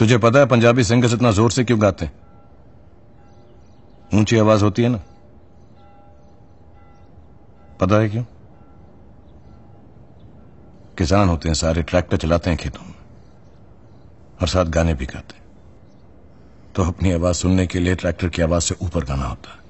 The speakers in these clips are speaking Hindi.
तुझे पता है पंजाबी सिंगर्स इतना ज़ोर से क्यों गाते हैं? ऊँची आवाज़ होती है ना। पता है क्यों? किसान होते हैं, सारे ट्रैक्टर चलाते हैं खेतों में। और साथ गाने भी गाते हैं। तो अपनी आवाज़ सुनने के लिए ट्रैक्टर की आवाज़ से ऊपर गाना होता है।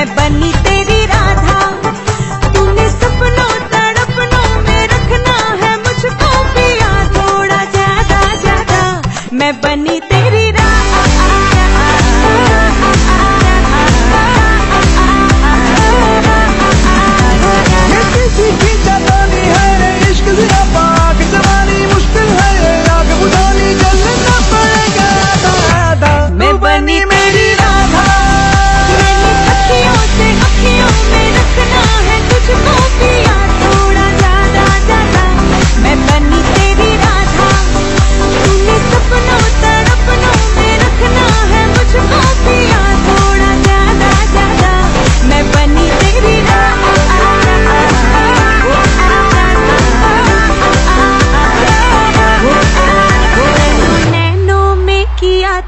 मैं बनी तेरी राधा। तूने सपनों, तड़पनों में रखना है मुझको पिया थोड़ा ज़्यादा ज़्यादा मैं बनी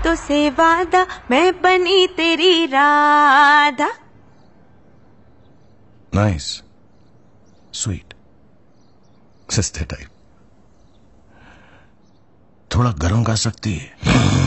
तो से वादा, मैं बनी तेरी Radha. Nice sweet sister type थोड़ा गर्म गा सकती है।